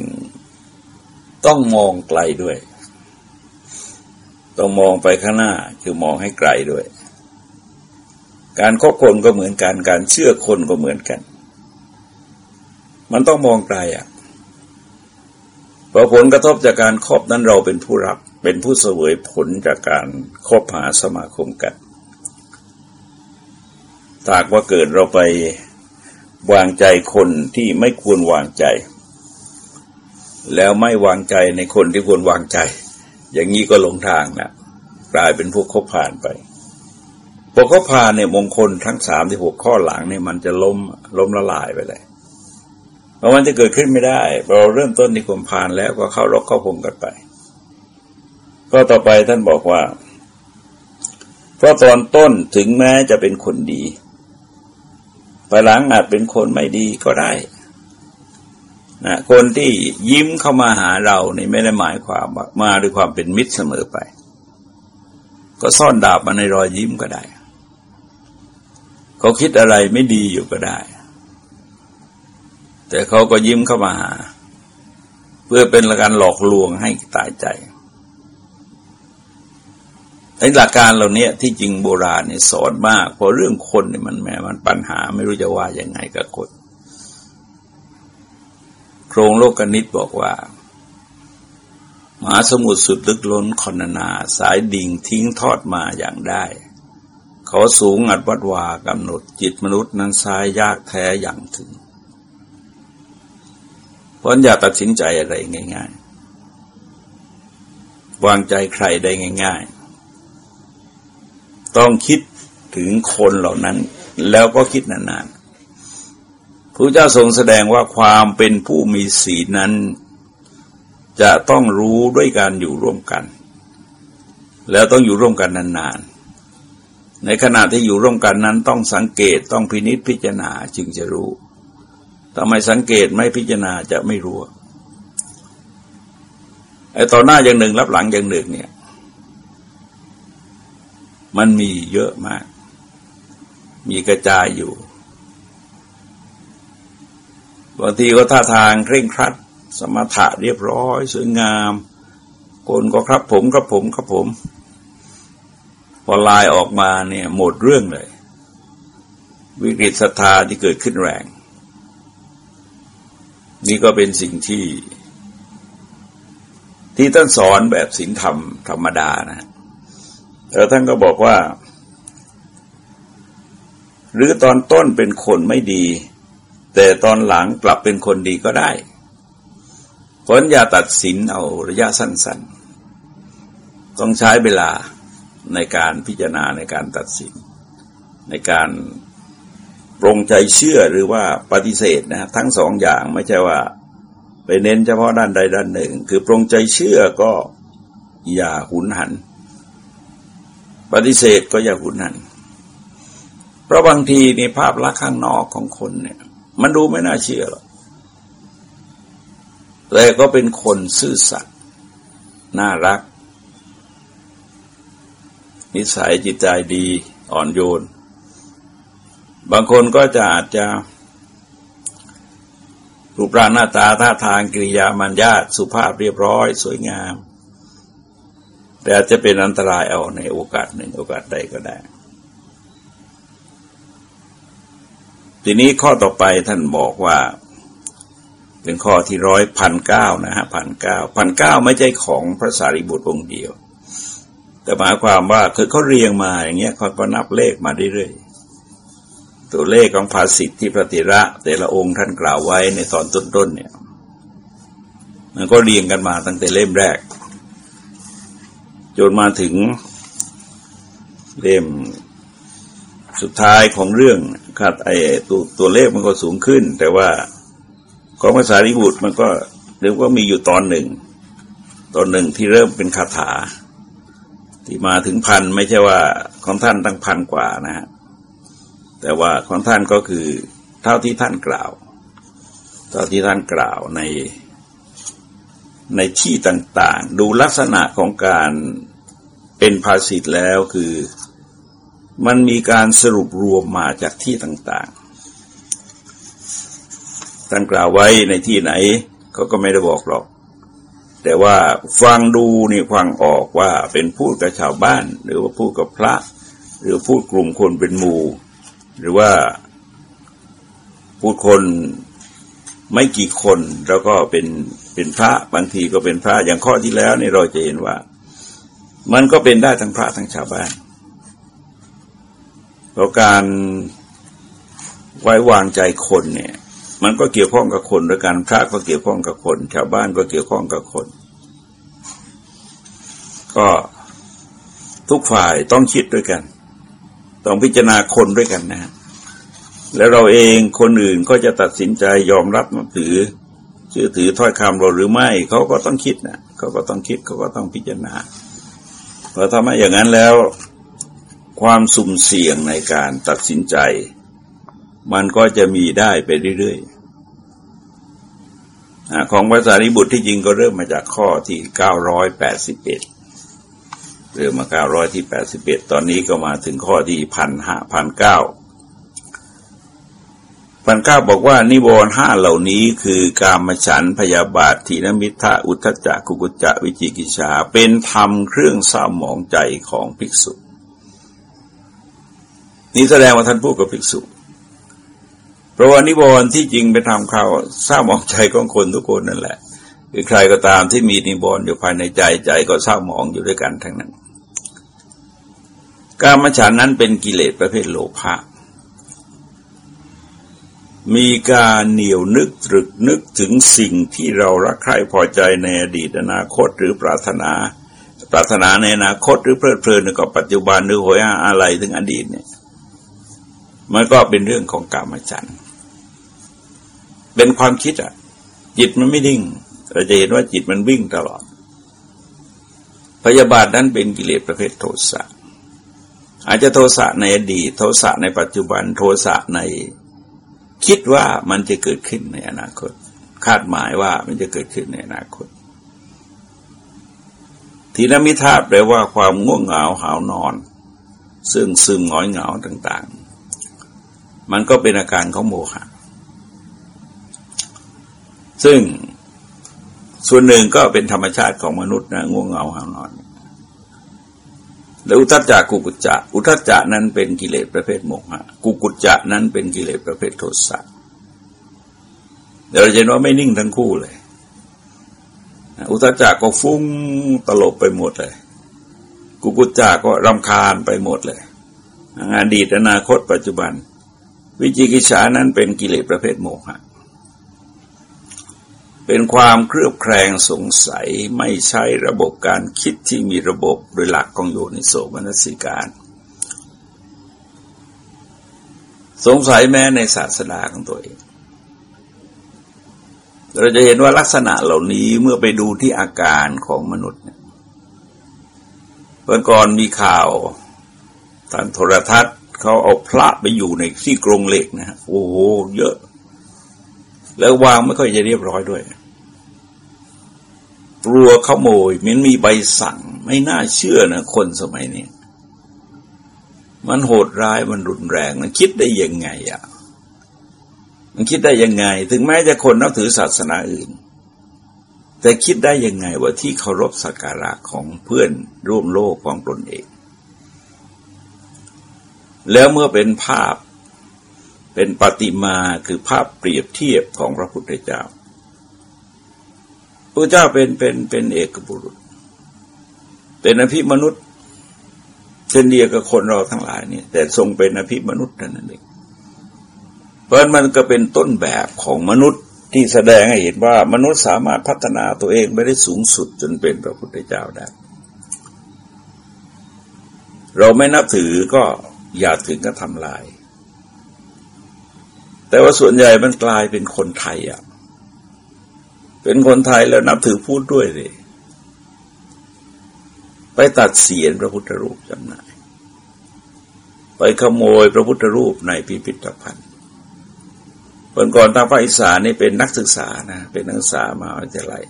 ๆต้องมองไกลด้วย ต้องมองไปข้างหน้าคือมองให้ไกลด้วย การคบคนก็เหมือนกัน การเชื่อคนก็เหมือนกัน มันต้องมองไกลอะพอผลกระทบจากการครอบนั้นเราเป็นผู้รับเป็นผู้เสวยผลจากการคบหาสมาคมกันถากว่าเกิดเราไป วางใจคนที่ไม่ควรวางใจ แล้วไม่วางใจในคนที่ควรวางใจ อย่างนี้ก็หลงทางนะกลายเป็นพวกคบผ่านไปพวกคบผ่านเนี่ยมงคลทั้งสามที่หกข้อหลังเนี่ยมันจะล้มล้มละลายไปเลยเพราะมันจะเกิดขึ้นไม่ได้เราเริ่มต้นในความพานแล้วก็เข้ารกเข้าพงกันไป ก็ต่อไปท่านบอกว่าเพราะตอนต้นถึงแม้จะเป็นคนดี ภายหลังอาจเป็นคนไม่ดีก็ได้นะคนที่ยิ้มเข้ามาหาเรานี่ไม่ได้หมายความมาด้วยความเป็นมิตรเสมอไป ก็ซ่อนดาบมาในรอยยิ้มก็ได้ เขาคิดอะไรไม่ดีอยู่ก็ได้ แต่เขาก็ยิ้มเข้ามาหา เพื่อเป็นการหลอกลวงให้ตายใจ ไอ้หลักการเหล่านี้ที่จริงโบราณเนี่ยสอนมากเพราะเรื่องคนเนี่ยมันแหมมันปัญหาไม่รู้จะว่ายังไงกับคน โครงโลกกนิตบอกว่า มหาสมุทรสุดลึกล้นคอนนา สายดิ่งทิ้งทอดมาอย่างได้ เขาสูงอัดวัดวากำหนดจิตมนุษย์นั้นซ้ายยากแท้อย่างถึงเพราะอย่าตัดสินใจอะไรง่าย ๆ วางใจใครได้ง่าย ๆ ต้องคิดถึงคนเหล่านั้น แล้วก็คิดนานๆพระเจ้าทรงแสดงว่าความเป็นผู้มีศีลนั้น จะต้องรู้ด้วยการอยู่ร่วมกัน แล้วต้องอยู่ร่วมกันนานๆ ในขณะที่อยู่ร่วมกันนั้นต้องสังเกตต้องพินิษพิจารณาจึงจะรู้ทำไมสังเกตไม่พิจารณาจะไม่รู้ไอ้ต่อหน้าอย่างหนึ่งรับหลังอย่างหนึ่งเนี่ย มันมีเยอะมาก มีกระจายอยู่บางทีก็ท่าทางเคร่งครัด สมถะเรียบร้อย สวยงามคนก็ครับผมครับผมครับผม พอลายออกมาเนี่ยหมดเรื่องเลย วิกฤตศรัทธาที่เกิดขึ้นแรง นี่ก็เป็นสิ่งที่ ที่ท่านสอนแบบศีลธรรมธรรมดานะ แล้วท่านก็บอกว่า หรือตอนต้นเป็นคนไม่ดี แต่ตอนหลังกลับเป็นคนดีก็ได้ผลอย่าตัดสินเอาระยะสั้น ๆ ต้องใช้เวลาในการพิจารณาในการตัดสิน ในการปรงใจเชื่อหรือว่าปฏิเสธนะทั้งสองอย่างไม่ใช่ว่า ไปเน้นเฉพาะด้านใดด้านหนึ่ง คือปรงใจเชื่อก็อย่าหุนหัน ปฏิเสธก็อย่าหุนหันเพราะบางทีในภาพลักษณ์ข้างนอกของคนเนี่ย มันดูไม่น่าเชื่อหรอกแต่ก็เป็นคนซื่อสัตย์น่ารัก นิสัยจิตใจดีอ่อนโยน บางคนก็จะอาจจะรูปร่างหน้าตาท่าทางกิริยามัญญาสุภาพเรียบร้อย สวยงาม แต่อาจจะเป็นอันตรายเอาในโอกาสหนึ่งโอกาสใดก็ได้ ทีนี้ข้อต่อไปท่านบอกว่า เป็นข้อที่ร้อยพันเก้านะฮะพันเก้าพันเก้าไม่ใช่ของพระสารีบุตรองค์เดียว แต่หมายความว่าคือเขาเรียงมาอย่างเงี้ยเขาก็นับเลขมาเรื่อยๆตัวเลขของภาษิตที่พระติระแต่ละองค์ท่านกล่าวไว้ในตอนต้นๆเนี่ย มันก็เรียงกันมาตั้งแต่เล่มแรก จนมาถึงเล่มสุดท้ายของเรื่องคัดไอตัวตัวเลขมันก็สูงขึ้น แต่ว่าของภาษาริบุตรมันก็เรียกว่ามีอยู่ตอนหนึ่ง ตอนหนึ่งที่เริ่มเป็นคาถา ที่มาถึงพันไม่ใช่ว่าของท่านตั้งพันกว่านะฮะแต่ว่าของท่านก็คือเท่าที่ท่านกล่าว เท่าที่ท่านกล่าวใน ในที่ต่างๆ ดูลักษณะของการเป็นภาษิตแล้วคือ มันมีการสรุปรวมมาจากที่ต่างๆท่านกล่าวไว้ในที่ไหนเขาก็ไม่ได้บอกหรอก แต่ว่าฟังดูนี่ฟังออกว่าเป็นพูดกับชาวบ้าน หรือว่าพูดกับพระ หรือพูดกลุ่มคนเป็นหมู่ หรือว่าพูดคนไม่กี่คนแล้วก็เป็น เป็นพระบางทีก็เป็นพระอย่างข้อที่แล้วนี่เราจะเห็นว่า มันก็เป็นได้ทั้งพระทั้งชาวบ้านเพราะการไว้วางใจคนเนี่ย มันก็เกี่ยวข้องกับคนด้วยกันพระก็เกี่ยวข้องกับคน ชาวบ้านก็เกี่ยวข้องกับคน ก็ทุกฝ่ายต้องคิดด้วยกัน ต้องพิจารณาคนด้วยกันนะ แล้วเราเองคนอื่นก็จะตัดสินใจยอมรับมาถือ ชื่อถือถ้อยคำเราหรือไม่เขาก็ต้องคิดนะเขาก็ต้องคิดเขาก็ต้องพิจารณาเพอทำให้อย่างนั้นแล้ว ความสุ่มเสี่ยงในการตัดสินใจ มันก็จะมีได้ไปเรื่อยๆของภาษาริบุตรที่จริงก็เริ่มมาจากข้อที่ 981 เริ่มมา900ที่81 ตอนนี้ก็มาถึงข้อที่พันห้า พันเก้าบอกว่านิวรณ์ห้าเหล่านี้คือกามฉันพยาบาททีนมิทะอุทจจะกุกุจจะวิจิกิจฉาเป็นธรรมเครื่องสาหมองใจของภิกษุ นี่แสดงว่าท่านพูดกับภิกษุ เพราะว่านิวรณ์ที่จริงไปทำเขาเศร้าหมองใจของคนทุกคนนั่นแหละคือใครก็ตามที่มีนิวรณ์อยู่ภายในใจใจก็เศร้าหมองอยู่ด้วยกันทั้งนั้น การมฉันนั้นเป็นกิเลสประเภทโลภะ มีการเหนียวนึกตรึกนึกถึงสิ่งที่เรารักใคร่พอใจในอดีตอนาคตหรือปรารถนา ปรารถนาในอนาคตหรือเพลิดเพลินกับปัจจุบันหรือหวยอะไรถึงอดีตเนี่ยมันก็เป็นเรื่องของกามฉันเป็นความคิดอะ จิตมันไม่ดิ่ง เราจะเห็นว่าจิตมันวิ่งตลอด พยาบาทนั้นเป็นกิเลสประเภทโทสะอาจจะโทสะในอดีต โทสะในปัจจุบันโทสะใน คิดว่ามันจะเกิดขึ้นในอนาคต คาดหมายว่ามันจะเกิดขึ้นในอนาคตทีนมิทาแปลว่าความง่วงเหงาหาวนอน ซึ่งซึมหงอยเหงาต่างๆ มันก็เป็นอาการของโมหะ ซึ่งส่วนหนึ่งก็เป็นธรรมชาติของมนุษย์นะง่วงเหงาหานอน แล้วอุทจจะกุกุจจะ อุทจจะนั้นเป็นกิเลสประเภทโมหะ กุกุจจะนั้นเป็นกิเลสประเภทโทสะเดี๋ยวเราจะเห็นว่าไม่นิ่งทั้งคู่เลย อุทจจะก็ฟุ้งตลบไปหมดเลย กุกุจจาก็รำคาญไปหมดเลยอดีตอนาคตปัจจุบัน วิจิกิจฉานั้นเป็นกิเลสประเภทโมหะ เป็นความเครือบแคลงสงสัยไม่ใช่ระบบการคิดที่มีระบบโดยหลักของโยนิโสมนสิการ สงสัยแม้ในศาสนาของตัวเอง เราจะเห็นว่าลักษณะเหล่านี้เมื่อไปดูที่อาการของมนุษย์เนี่ยเมื่อก่อนมีข่าวทางโทรทัศน์เขาเอาพระไปอยู่ในที่กรงเหล็กนะฮะโอ้โหเยอะ แล้ววางไม่ค่อยจะเรียบร้อยด้วยกลัวขโมยมันมีใบสั่ง ไม่น่าเชื่อนะคนสมัยนี้มันโหดร้ายมันรุนแรง มันคิดได้ยังไงอะ มันคิดได้ยังไง ถึงแม้จะคนนับถือศาสนาอื่น แต่คิดได้ยังไงว่าที่เคารพสักการะของเพื่อนร่วมโลกของตนเอง แล้วเมื่อเป็นภาพ เป็นปฏิมาคือภาพเปรียบเทียบของพระพุทธเจ้าพระเจ้าเป็นเป็นเป็นเอกบุรุษ เป็นอภิมนุษย์เช่นเดียวกับคนเราทั้งหลายเนี่ย แต่ทรงเป็นอภิมนุษย์นั่นเองเพราะมันก็เป็นต้นแบบของมนุษย์ที่แสดงให้เห็นว่ามนุษย์สามารถพัฒนาตัวเองไปได้สูงสุดจนเป็นพระพุทธเจ้าได้เราไม่นับถือก็อย่าถึงก็ทำลาย แต่ว่าส่วนใหญ่มันกลายเป็นคนไทยอะ เป็นคนไทยแล้วนับถือพูดด้วยเลยไปตัดเสียนพระพุทธรูปจำหน่าย ไปขโมยพระพุทธรูปในพิพิธภัณฑ์เมื่อก่อนทางภาคอีสานนี่เป็นนักศึกษานะ เป็นนักศึกษามาวิทยาลัย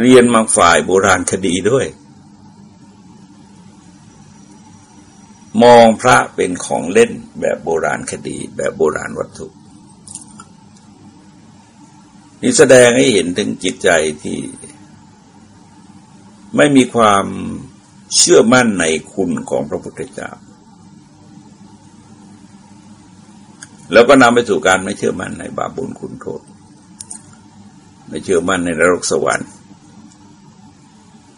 เรียนมาฝ่ายโบราณคดีด้วย มองพระเป็นของเล่นแบบโบราณคดี แบบโบราณวัตถุนี่แสดงให้เห็นถึงจิตใจที่ ไม่มีความเชื่อมั่นในคุณของพระพุทธเจ้า แล้วก็นำไปสู่การไม่เชื่อมั่นในบาปบุญคุณโทษ ไม่เชื่อมั่นในนรกสวรรค์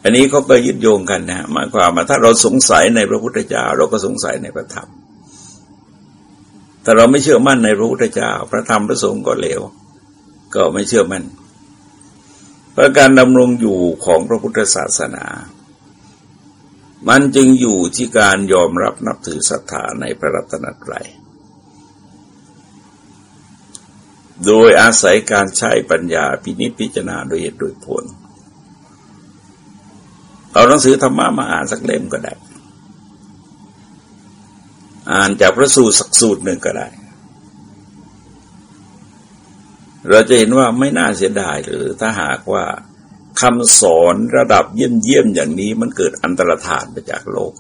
อันนี้เขาก็ยึดโยงกันนะหมายความว่าถ้าเราสงสัยในพระพุทธเจ้า เราก็สงสัยในพระธรรม แต่เราไม่เชื่อมั่นในพระพุทธเจ้า พระธรรมพระสงฆ์ก็เหลว ก็ไม่เชื่อมัน่นเพราะการดำรงอยู่ของพระพุทธศาสนา มันจึงอยู่ที่การยอมรับนับถือศรัทธาในพระรัตนตรัยโดยอาศัยการใช้ปัญญาพินิจพิจารณาโดยเหตุโดยผล เอาหนังสือธรรมะมาอ่านสักเล่มก็ได้ อ่านจากพระสูตรสักสูตรหนึ่งก็ได้ เราจะเห็นว่าไม่น่าเสียดายหรือถ้าหากว่าคำสอนระดับเยี่ยมเยี่ยมอย่างนี้มันเกิดอันตรธานไปจากโลก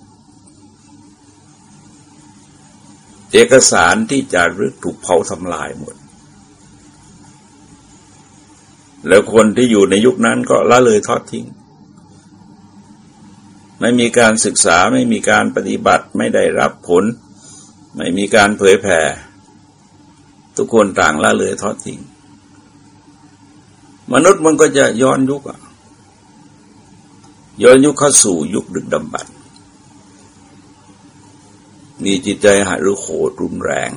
เอกสารที่จะรึกถูกเผาทำลายหมด แล้วคนที่อยู่ในยุคนั้นก็ละเลยทอดทิ้ง ไม่มีการศึกษาไม่มีการปฏิบัติไม่ได้รับผล ไม่มีการเผยแผ่ ทุกคนต่างละเลยทอดทิ้งมนุษย์มันก็จะย้อนยุคอะย้อนยุคเข้าสู่ยุคดึกดำบรรมีจิตใจหารือโหดรุนแรง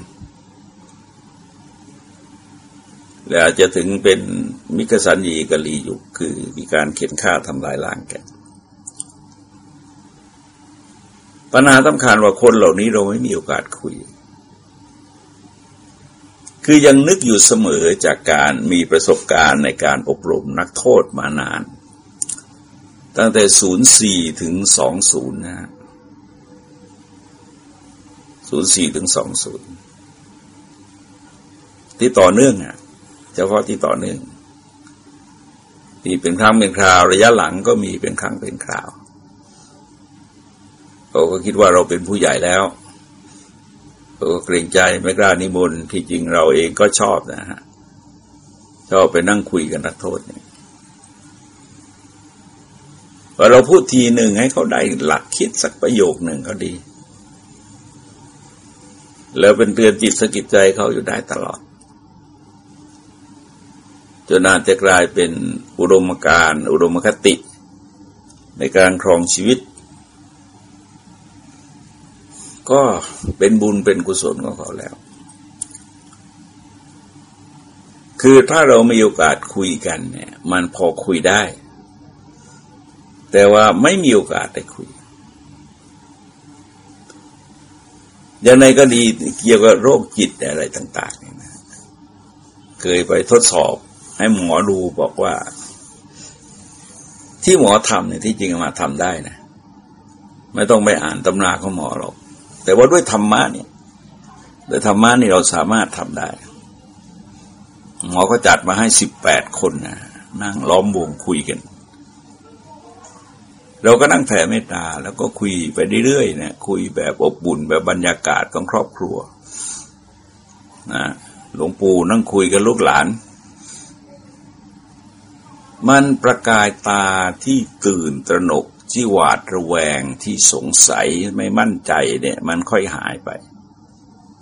และอาจจะถึงเป็นมิกสันยีกะลียุคคือมีการเข็นฆ่าทำลายล้างกัน ปัญหาสำคัญว่าคนเหล่านี้เราไม่มีโอกาสคุย คือยังนึกอยู่เสมอจากการมีประสบการณ์ในการอบรมนักโทษมานาน ตั้งแต่ศูนย์สี่ถึงสองศูนย์นะศูนย์สี่ถึงสองศูนย์ที่ต่อเนื่องอะเฉพาะที่ต่อเนื่องที่เป็นครั้งเป็นคราว ระยะหลังก็มีเป็นครั้งเป็นคราว เราก็คิดว่าเราเป็นผู้ใหญ่แล้วเขาก็เกรงใจไม่กล้านิมนต์ที่จริงเราเองก็ชอบนะฮะชอบไปนั่งคุยกันนักโทษเนี่ยพอเราพูดทีหนึ่งให้เขาได้หลักคิดสักประโยคหนึ่งเขาดี แล้วเป็นเตือนจิตสกิดใจเขาอยู่ได้ตลอด จนนานจะกลายเป็นอุดมการ อุดมคติ ในการครองชีวิต ก็เป็นบุญเป็นกุศลของเขาแล้ว คือถ้าเรามีโอกาสคุยกันเนี่ย มันพอคุยได้ แต่ว่าไม่มีโอกาสได้คุยอย่างไรก็ดีเกี่ยวกับโรคจิตอะไรต่างๆเนี่ยนะเคยไปทดสอบให้หมอดูบอกว่า ที่หมอทำเนี่ยที่จริงมาทำได้นะ ไม่ต้องไปอ่านตำราของหมอหรอก แต่ว่าด้วยธรรมะเนี่ยด้วยธรรมะนี่เราสามารถทำได้ หมอก็จัดมาให้สิบแปดคนนะนั่งล้อมวงคุยกัน เราก็นั่งแผ่เมตตาแล้วก็คุยไปเรื่อยๆนะคุยแบบอบอุ่นแบบบรรยากาศของครอบครัวนะหลวงปู่นั่งคุยกับลูกหลาน มันประกายตาที่ตื่นตระหนก ที่หวาดระแวงที่สงสัยไม่มั่นใจเนี่ยมันค่อยหายไป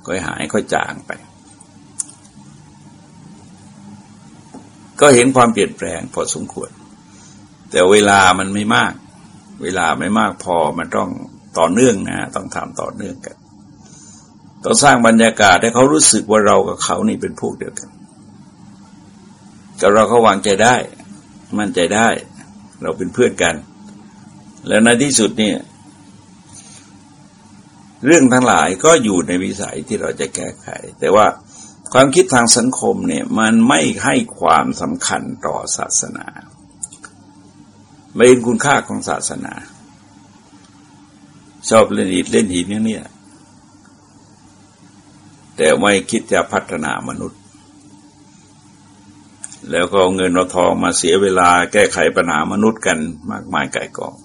ค่อยหายค่อยจางไป ก็เห็นความเปลี่ยนแปลงพอสมควร แต่เวลามันไม่มาก เวลาไม่มากพอมันต้องต่อเนื่องนะต้องทำต่อเนื่องกันต้องสร้างบรรยากาศให้เขารู้สึกว่าเรากับเขานี่เป็นพวกเดียวกันกับเราเขาวางใจได้ มั่นใจได้ เราเป็นเพื่อนกัน แล้วในที่สุดเนี่ย เรื่องทั้งหลายก็อยู่ในวิสัยที่เราจะแก้ไข แต่ว่าความคิดทางสังคมเนี่ย มันไม่ให้ความสำคัญต่อศาสนาไม่เห็นคุณค่าของศาสนา ชอบเล่นหินเล่นหินเนี่ยแต่ไม่คิดจะพัฒนามนุษย์ แล้วก็เงินเอาทองมาเสียเวลาแก้ไขปัญหามนุษย์กันมากมายไก่กอง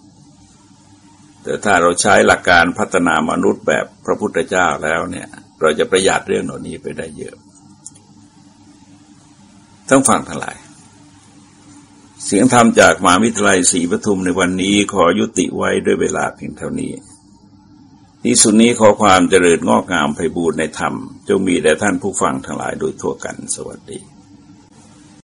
แต่ถ้าเราใช้หลักการพัฒนามนุษย์แบบพระพุทธเจ้าแล้วเนี่ย เราจะประหยัดเรื่องเหล่านี้ไปได้เยอะ ทั้งฝั่งทั้งหลาย เสียงธรรมจากมหาวิทยาลัยศรีปทุมในวันนี้ขอยุติไว้ด้วยเวลาเพียงเท่านี้ที่สุดนี้ขอความเจริญงอกงามไพบูรณ์ในธรรม จงมีแด่ท่านผู้ฟังทั้งหลายโดยทั่วกันสวัสดี